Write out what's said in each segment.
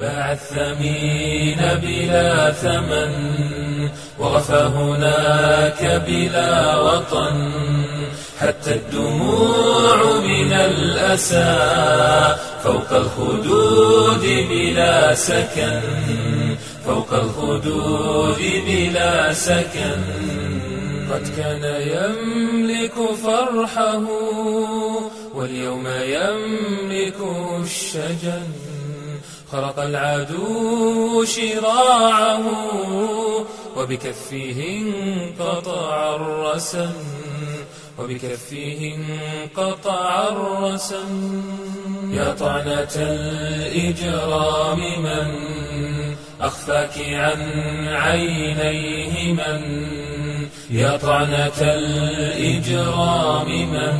باع الثمين بلا ثمن وغفى هناك بلا وطن. حتى الدموع من الأسى فوق الخدود بلا سكن. فوق الخدود بلا سكن. قد كان يملك فرحه واليوم يملك الشجن. خرق العدو شراعه وبكفه انقطع الرسن وبكفه انقطع الرسن يا طعنة الإجرام من أخفاك عن عينيه من؟ يا طعنة الإجرام من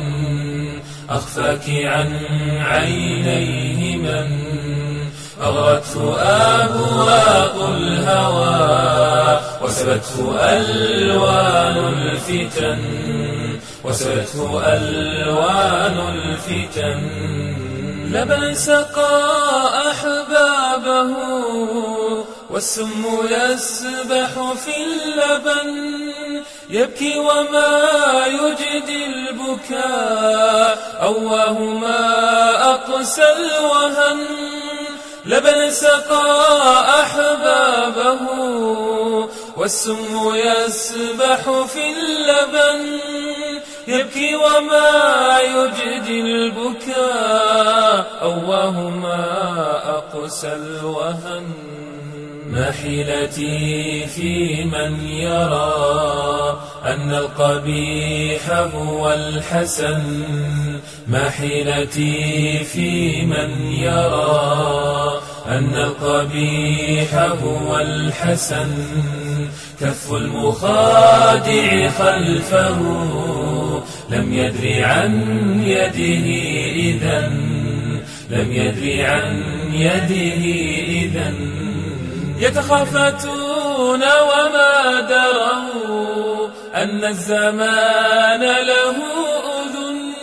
أخفاك عن عينيه من؟ أغرته أبواق الهوى وسبته ألوان الفتن وسبته ألوان الفتن. لبن سقى أحبابه والسم يسبح في اللبن. يبكي وما يجدي البكاء أواه ما أقسى الوهن لبن سقى أحبابه والسم يسبح في اللبن يبكي وما يجدي البكاء أواه ما أقسى الوهن. ما حيلتي في من يرى أن القبيح هو الحسن. ما حيلتي في من يرى أن القبيح هو الحسن كف المخادع خلفه لم يدري عن يده إذا لم يدري عن يده إذا يتخافتون وما دروا أن الزمان له أذن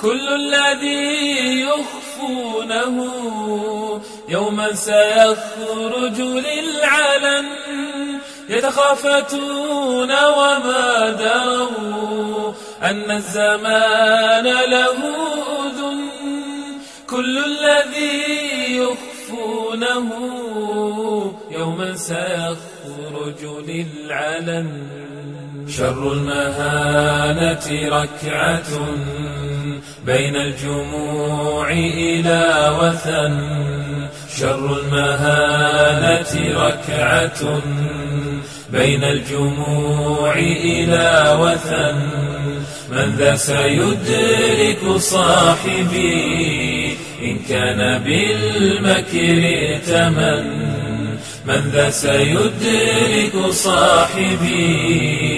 كل الذي يخفونه يوما سيخرج للعلن يتخافتون وما دروا أن الزمان له أذن كل الذي يخفونه يوما سيخرج للعلن شر المهانة ركعة بين الجموع إلى وثن. شر المهانة ركعة بين الجموع إلى وثن. من ذا سيدرك صاحبي إن كان بالمكر ائتمن من ذا سيدرك صاحبي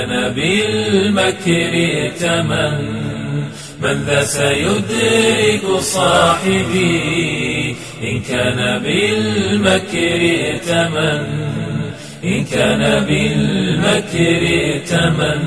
كان بالمكر ائتمن من ذا سيدرك صاحبي. إن كان بالمكر ائتمن إن كان بالمكر ائتمن